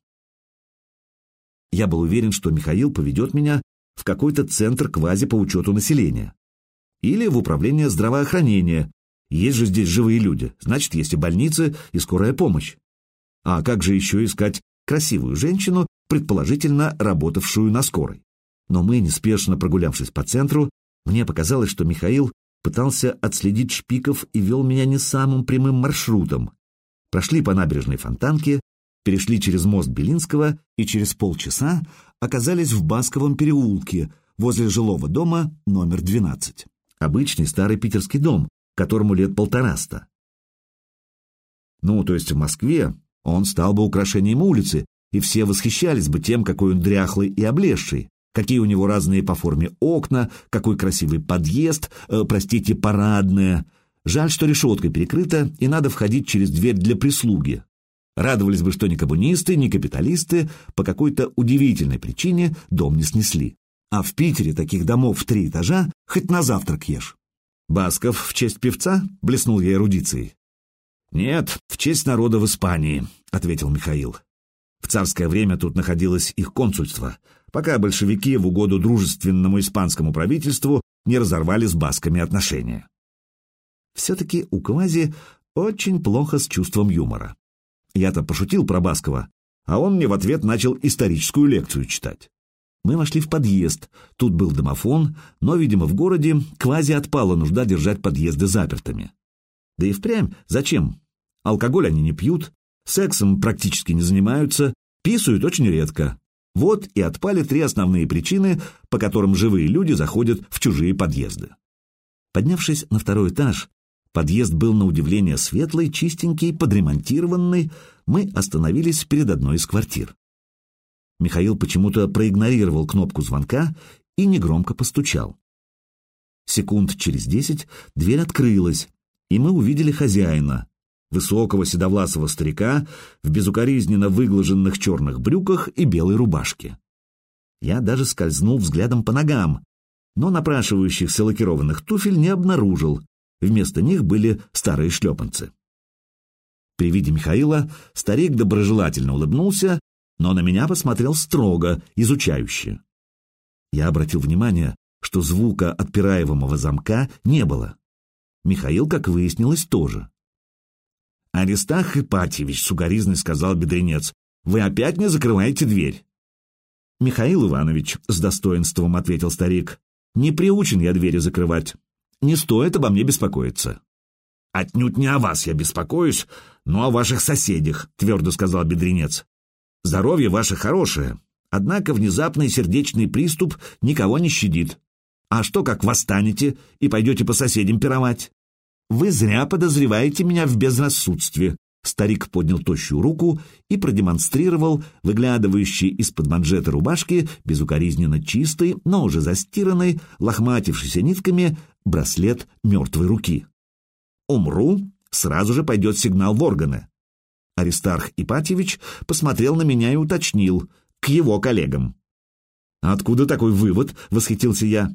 Я был уверен, что Михаил поведет меня в какой-то центр квази по учету населения. Или в управление здравоохранения. Есть же здесь живые люди, значит, есть и больницы, и скорая помощь. А как же еще искать красивую женщину, предположительно работавшую на скорой? Но мы, неспешно прогулявшись по центру, мне показалось, что Михаил пытался отследить шпиков и вел меня не самым прямым маршрутом. Прошли по набережной Фонтанке, перешли через мост Белинского и через полчаса оказались в Басковом переулке возле жилого дома номер 12. Обычный старый питерский дом, которому лет полтораста. Ну, то есть в Москве он стал бы украшением улицы, и все восхищались бы тем, какой он дряхлый и облезший, какие у него разные по форме окна, какой красивый подъезд, э, простите, парадная. Жаль, что решеткой перекрыта, и надо входить через дверь для прислуги. Радовались бы, что ни коммунисты, ни капиталисты по какой-то удивительной причине дом не снесли. А в Питере таких домов в три этажа хоть на завтрак ешь. «Басков в честь певца?» — блеснул я эрудицией. «Нет, в честь народа в Испании», — ответил Михаил. В царское время тут находилось их консульство, пока большевики в угоду дружественному испанскому правительству не разорвали с басками отношения. Все-таки у Квази очень плохо с чувством юмора. Я-то пошутил про Баскова, а он мне в ответ начал историческую лекцию читать. Мы вошли в подъезд. Тут был домофон, но, видимо, в городе квази отпала нужда держать подъезды запертыми. Да и впрямь, зачем? Алкоголь они не пьют, сексом практически не занимаются, писают очень редко. Вот и отпали три основные причины, по которым живые люди заходят в чужие подъезды. Поднявшись на второй этаж, подъезд был на удивление светлый, чистенький, подремонтированный, мы остановились перед одной из квартир. Михаил почему-то проигнорировал кнопку звонка и негромко постучал. Секунд через десять дверь открылась, и мы увидели хозяина, высокого седовласого старика в безукоризненно выглаженных черных брюках и белой рубашке. Я даже скользнул взглядом по ногам, но напрашивающихся лакированных туфель не обнаружил, вместо них были старые шлепанцы. При виде Михаила старик доброжелательно улыбнулся но на меня посмотрел строго, изучающе. Я обратил внимание, что звука отпираемого замка не было. Михаил, как выяснилось, тоже. «Аристах Ипатьевич», — сугоризный сказал бедренец, — «вы опять не закрываете дверь?» «Михаил Иванович», — с достоинством ответил старик, — «не приучен я двери закрывать. Не стоит обо мне беспокоиться». «Отнюдь не о вас я беспокоюсь, но о ваших соседях», — твердо сказал бедренец. Здоровье ваше хорошее, однако внезапный сердечный приступ никого не щадит. А что, как восстанете и пойдете по соседям пировать? Вы зря подозреваете меня в безрассудстве. Старик поднял тощую руку и продемонстрировал выглядывающий из-под манжеты рубашки, безукоризненно чистый, но уже застиранный, лохматившийся нитками, браслет мертвой руки. «Умру, сразу же пойдет сигнал в органы. Аристарх Ипатьевич посмотрел на меня и уточнил. К его коллегам. «Откуда такой вывод?» — восхитился я.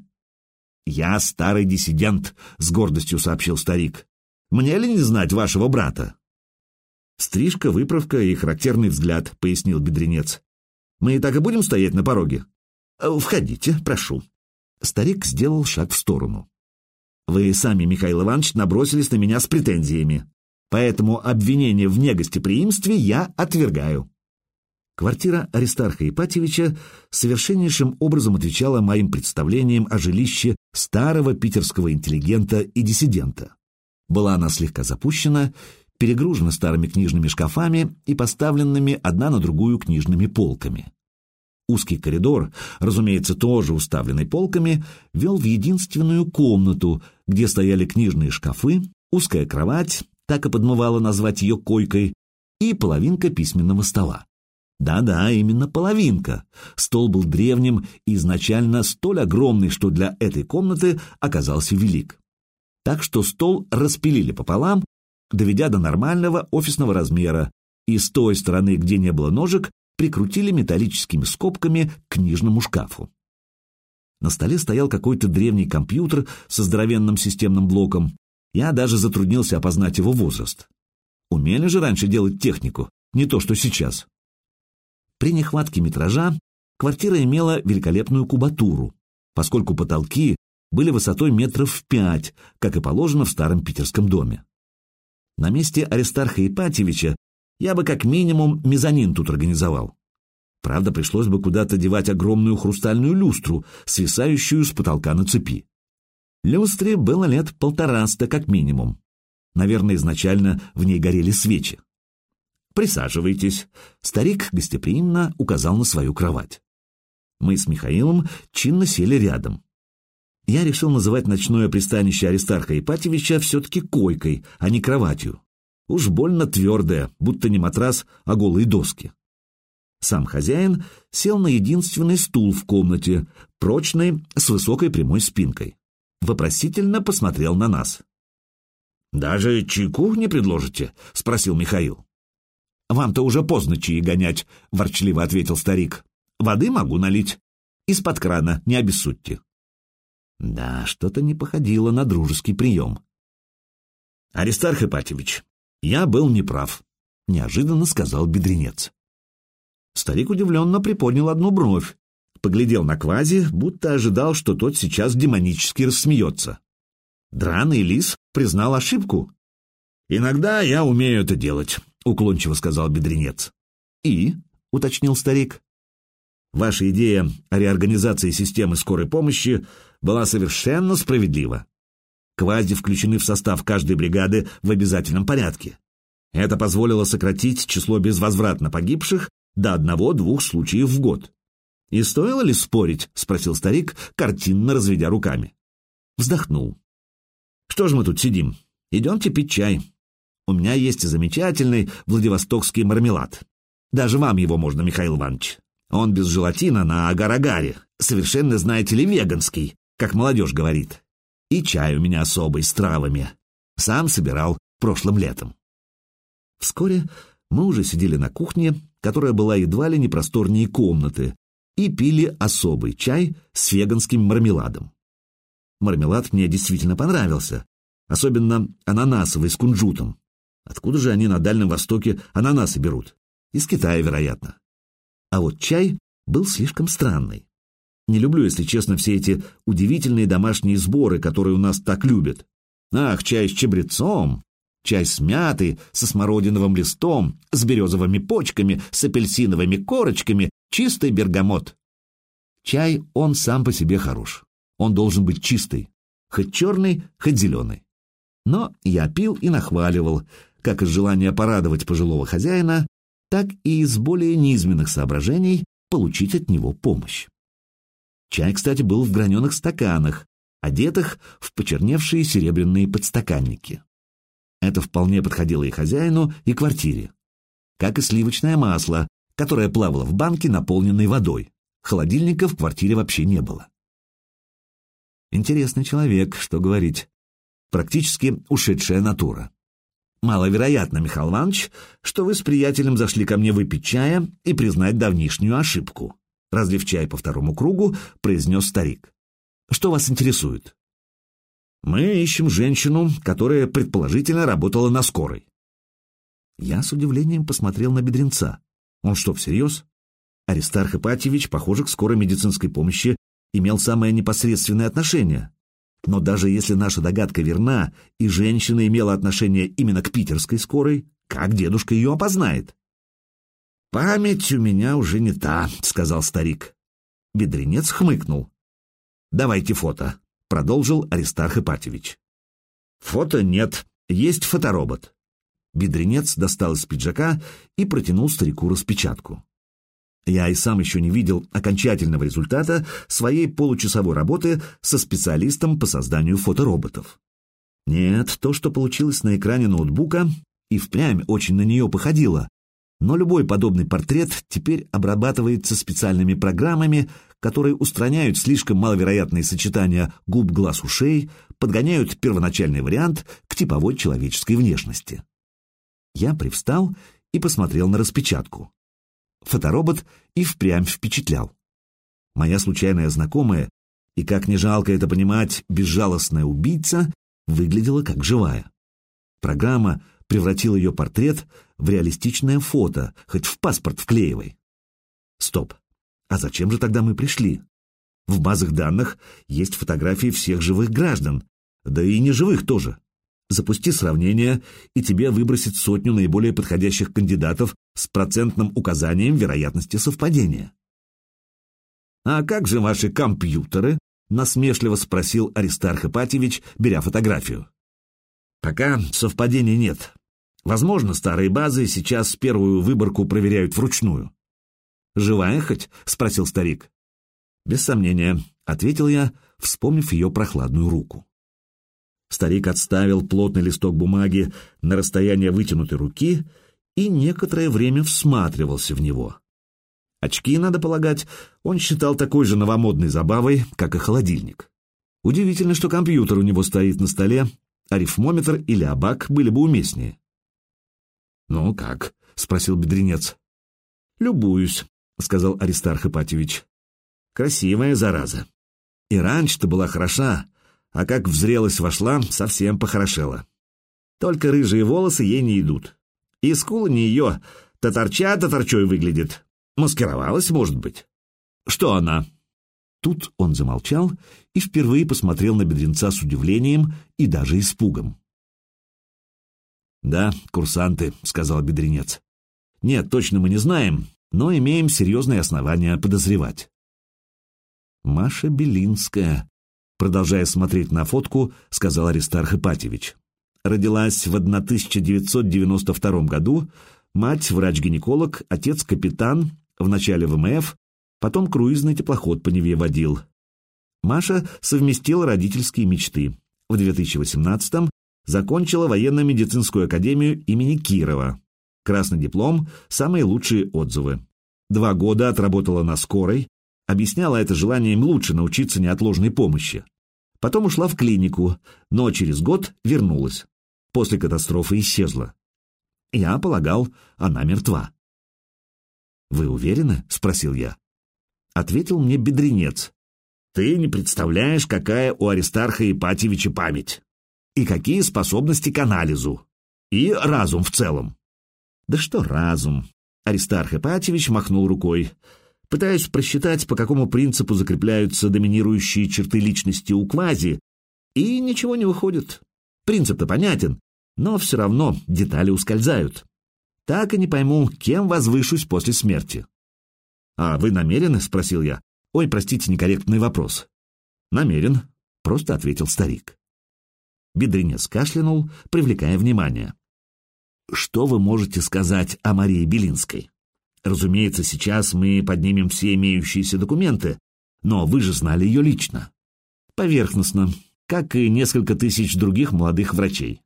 «Я старый диссидент», — с гордостью сообщил старик. «Мне ли не знать вашего брата?» «Стрижка, выправка и характерный взгляд», — пояснил бедренец. «Мы и так и будем стоять на пороге?» «Входите, прошу». Старик сделал шаг в сторону. «Вы сами, Михаил Иванович, набросились на меня с претензиями. Поэтому обвинение в негостеприимстве я отвергаю. Квартира Аристарха Ипатьевича совершеннейшим образом отвечала моим представлениям о жилище старого питерского интеллигента и диссидента. Была она слегка запущена, перегружена старыми книжными шкафами и поставленными одна на другую книжными полками. Узкий коридор, разумеется, тоже уставленный полками, вел в единственную комнату, где стояли книжные шкафы, узкая кровать, так и подмывало назвать ее койкой, и половинка письменного стола. Да-да, именно половинка. Стол был древним и изначально столь огромный, что для этой комнаты оказался велик. Так что стол распилили пополам, доведя до нормального офисного размера, и с той стороны, где не было ножек, прикрутили металлическими скобками к книжному шкафу. На столе стоял какой-то древний компьютер со здоровенным системным блоком, Я даже затруднился опознать его возраст. Умели же раньше делать технику, не то что сейчас. При нехватке метража квартира имела великолепную кубатуру, поскольку потолки были высотой метров в пять, как и положено в старом питерском доме. На месте Аристарха Ипатьевича я бы как минимум мезонин тут организовал. Правда, пришлось бы куда-то девать огромную хрустальную люстру, свисающую с потолка на цепи. Люстре было лет полтораста как минимум. Наверное, изначально в ней горели свечи. «Присаживайтесь», — старик гостеприимно указал на свою кровать. Мы с Михаилом чинно сели рядом. Я решил называть ночное пристанище Аристарха Ипатьевича все-таки койкой, а не кроватью. Уж больно твердая, будто не матрас, а голые доски. Сам хозяин сел на единственный стул в комнате, прочный, с высокой прямой спинкой. Вопросительно посмотрел на нас. «Даже чайку не предложите?» — спросил Михаил. «Вам-то уже поздно чаи гонять», — ворчливо ответил старик. «Воды могу налить. Из-под крана, не обессудьте». Да, что-то не походило на дружеский прием. «Аристарх Ипатьевич, я был неправ», — неожиданно сказал бедренец. Старик удивленно приподнял одну бровь, поглядел на Квази, будто ожидал, что тот сейчас демонически рассмеется. Драный лис признал ошибку. «Иногда я умею это делать», — уклончиво сказал бедренец. «И?» — уточнил старик. «Ваша идея о реорганизации системы скорой помощи была совершенно справедлива. Квази включены в состав каждой бригады в обязательном порядке. Это позволило сократить число безвозвратно погибших до одного-двух случаев в год. «И стоило ли спорить?» — спросил старик, картинно разведя руками. Вздохнул. «Что ж мы тут сидим? Идемте пить чай. У меня есть замечательный владивостокский мармелад. Даже вам его можно, Михаил Иванович. Он без желатина на агар-агаре, совершенно, знаете ли, веганский, как молодежь говорит. И чай у меня особый, с травами. Сам собирал прошлым летом». Вскоре мы уже сидели на кухне, которая была едва ли не просторнее комнаты, и пили особый чай с веганским мармеладом. Мармелад мне действительно понравился, особенно ананасовый с кунжутом. Откуда же они на Дальнем Востоке ананасы берут? Из Китая, вероятно. А вот чай был слишком странный. Не люблю, если честно, все эти удивительные домашние сборы, которые у нас так любят. Ах, чай с чабрецом, чай с мятой, со смородиновым листом, с березовыми почками, с апельсиновыми корочками, чистый бергамот. Чай, он сам по себе хорош. Он должен быть чистый, хоть черный, хоть зеленый. Но я пил и нахваливал, как из желания порадовать пожилого хозяина, так и из более низменных соображений получить от него помощь. Чай, кстати, был в граненых стаканах, одетых в почерневшие серебряные подстаканники. Это вполне подходило и хозяину, и квартире. Как и сливочное масло, которое плавало в банке, наполненной водой. Холодильника в квартире вообще не было. Интересный человек, что говорить. Практически ушедшая натура. Маловероятно, Михаил Иванович, что вы с приятелем зашли ко мне выпить чая и признать давнишнюю ошибку. Разлив чай по второму кругу, произнес старик. Что вас интересует? Мы ищем женщину, которая предположительно работала на скорой. Я с удивлением посмотрел на бедренца. Он что, всерьез? Аристарх Ипатьевич, похоже, к скорой медицинской помощи имел самое непосредственное отношение. Но даже если наша догадка верна, и женщина имела отношение именно к питерской скорой, как дедушка ее опознает? «Память у меня уже не та», — сказал старик. Бедренец хмыкнул. «Давайте фото», — продолжил Аристарх Ипатьевич. «Фото нет, есть фоторобот». Бедренец достал из пиджака и протянул старику распечатку. Я и сам еще не видел окончательного результата своей получасовой работы со специалистом по созданию фотороботов. Нет, то, что получилось на экране ноутбука, и впрямь очень на нее походило, но любой подобный портрет теперь обрабатывается специальными программами, которые устраняют слишком маловероятные сочетания губ, глаз, ушей, подгоняют первоначальный вариант к типовой человеческой внешности. Я привстал и посмотрел на распечатку. Фоторобот и впрямь впечатлял. Моя случайная знакомая и, как не жалко это понимать, безжалостная убийца выглядела как живая. Программа превратила ее портрет в реалистичное фото, хоть в паспорт вклеивай. Стоп. А зачем же тогда мы пришли? В базах данных есть фотографии всех живых граждан, да и неживых тоже. Запусти сравнение, и тебе выбросит сотню наиболее подходящих кандидатов с процентным указанием вероятности совпадения. «А как же ваши компьютеры?» — насмешливо спросил Аристарх Ипатьевич, беря фотографию. «Пока совпадений нет. Возможно, старые базы сейчас первую выборку проверяют вручную». «Живая хоть?» — спросил старик. «Без сомнения», — ответил я, вспомнив ее прохладную руку. Старик отставил плотный листок бумаги на расстояние вытянутой руки и некоторое время всматривался в него. Очки, надо полагать, он считал такой же новомодной забавой, как и холодильник. Удивительно, что компьютер у него стоит на столе, а рифмометр или абак были бы уместнее. «Ну как?» — спросил бедренец. «Любуюсь», — сказал Аристарх Ипатьевич. «Красивая зараза. И раньше-то была хороша, а как в вошла, совсем похорошела. Только рыжие волосы ей не идут. И скулы не ее, татарча-татарчой выглядит. Маскировалась, может быть. Что она? Тут он замолчал и впервые посмотрел на бедренца с удивлением и даже испугом. «Да, курсанты», — сказал бедренец. «Нет, точно мы не знаем, но имеем серьезные основания подозревать». «Маша Белинская», — продолжая смотреть на фотку, сказал Аристарх Ипатьевич. «Родилась в 1992 году, мать — врач-гинеколог, отец — капитан, Вначале ВМФ, потом круизный теплоход по Неве водил. Маша совместила родительские мечты. В 2018-м закончила военно-медицинскую академию имени Кирова. Красный диплом, самые лучшие отзывы. Два года отработала на скорой, объясняла это желанием лучше научиться неотложной помощи. Потом ушла в клинику, но через год вернулась. После катастрофы исчезла. Я полагал, она мертва. «Вы уверены?» — спросил я. Ответил мне бедренец. «Ты не представляешь, какая у Аристарха Ипатьевича память. И какие способности к анализу. И разум в целом». «Да что разум?» Аристарх Ипатьевич махнул рукой. «Пытаюсь просчитать, по какому принципу закрепляются доминирующие черты личности у квази, и ничего не выходит. Принцип-то понятен, но все равно детали ускользают. Так и не пойму, кем возвышусь после смерти. «А вы намерены?» — спросил я. «Ой, простите, некорректный вопрос». «Намерен», — просто ответил старик. Бедренец кашлянул, привлекая внимание. «Что вы можете сказать о Марии Белинской? Разумеется, сейчас мы поднимем все имеющиеся документы, но вы же знали ее лично. Поверхностно, как и несколько тысяч других молодых врачей».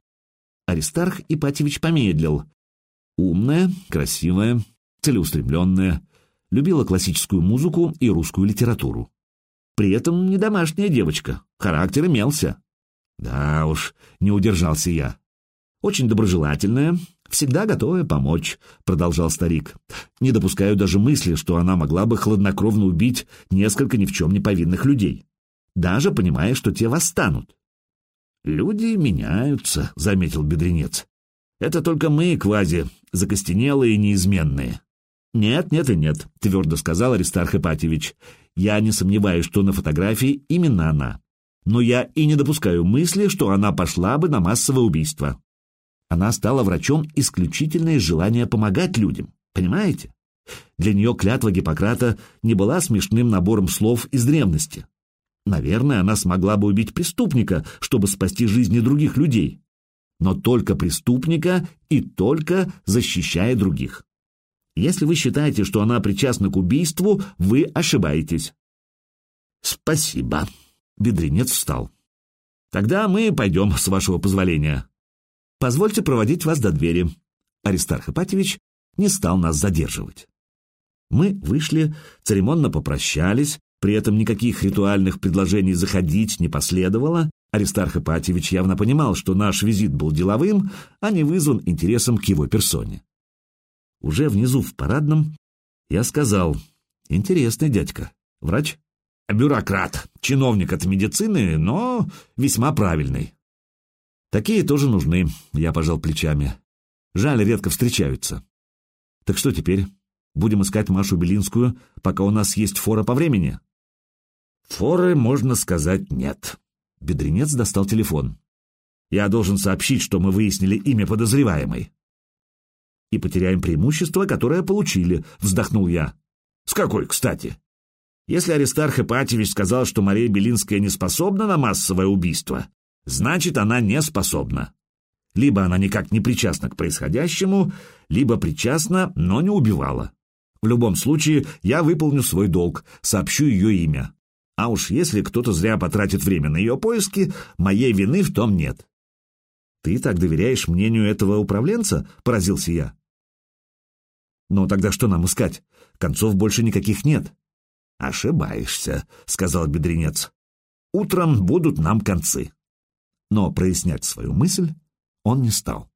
Аристарх Ипатьевич помедлил, Умная, красивая, целеустремленная, любила классическую музыку и русскую литературу. При этом не домашняя девочка, характер имелся. Да уж, не удержался я. Очень доброжелательная, всегда готовая помочь, продолжал старик. Не допускаю даже мысли, что она могла бы хладнокровно убить несколько ни в чем не повинных людей, даже понимая, что те восстанут. «Люди меняются», — заметил бедренец. «Это только мы, квази, закостенелые и неизменные. «Нет, нет и нет», — твердо сказал Аристарх Ипатьевич. «Я не сомневаюсь, что на фотографии именно она. Но я и не допускаю мысли, что она пошла бы на массовое убийство. Она стала врачом исключительно из желания помогать людям, понимаете? Для нее клятва Гиппократа не была смешным набором слов из древности. Наверное, она смогла бы убить преступника, чтобы спасти жизни других людей но только преступника и только защищая других. Если вы считаете, что она причастна к убийству, вы ошибаетесь. Спасибо. Бедренец встал. Тогда мы пойдем, с вашего позволения. Позвольте проводить вас до двери. Аристарх Ипатьевич не стал нас задерживать. Мы вышли, церемонно попрощались, при этом никаких ритуальных предложений заходить не последовало, Аристарх Ипатьевич явно понимал, что наш визит был деловым, а не вызван интересом к его персоне. Уже внизу в парадном я сказал, интересный дядька, врач, бюрократ, чиновник от медицины, но весьма правильный. Такие тоже нужны, я пожал плечами. Жаль, редко встречаются. Так что теперь? Будем искать Машу Белинскую, пока у нас есть фора по времени? Форы, можно сказать, нет. Бедренец достал телефон. Я должен сообщить, что мы выяснили имя подозреваемой. И потеряем преимущество, которое получили, вздохнул я. С какой, кстати? Если Аристарх Ипатьевич сказал, что Мария Белинская не способна на массовое убийство, значит, она не способна. Либо она никак не причастна к происходящему, либо причастна, но не убивала. В любом случае, я выполню свой долг, сообщу ее имя. А уж если кто-то зря потратит время на ее поиски, моей вины в том нет. «Ты так доверяешь мнению этого управленца?» — поразился я. «Но тогда что нам искать? Концов больше никаких нет». «Ошибаешься», — сказал бедренец. «Утром будут нам концы». Но прояснять свою мысль он не стал.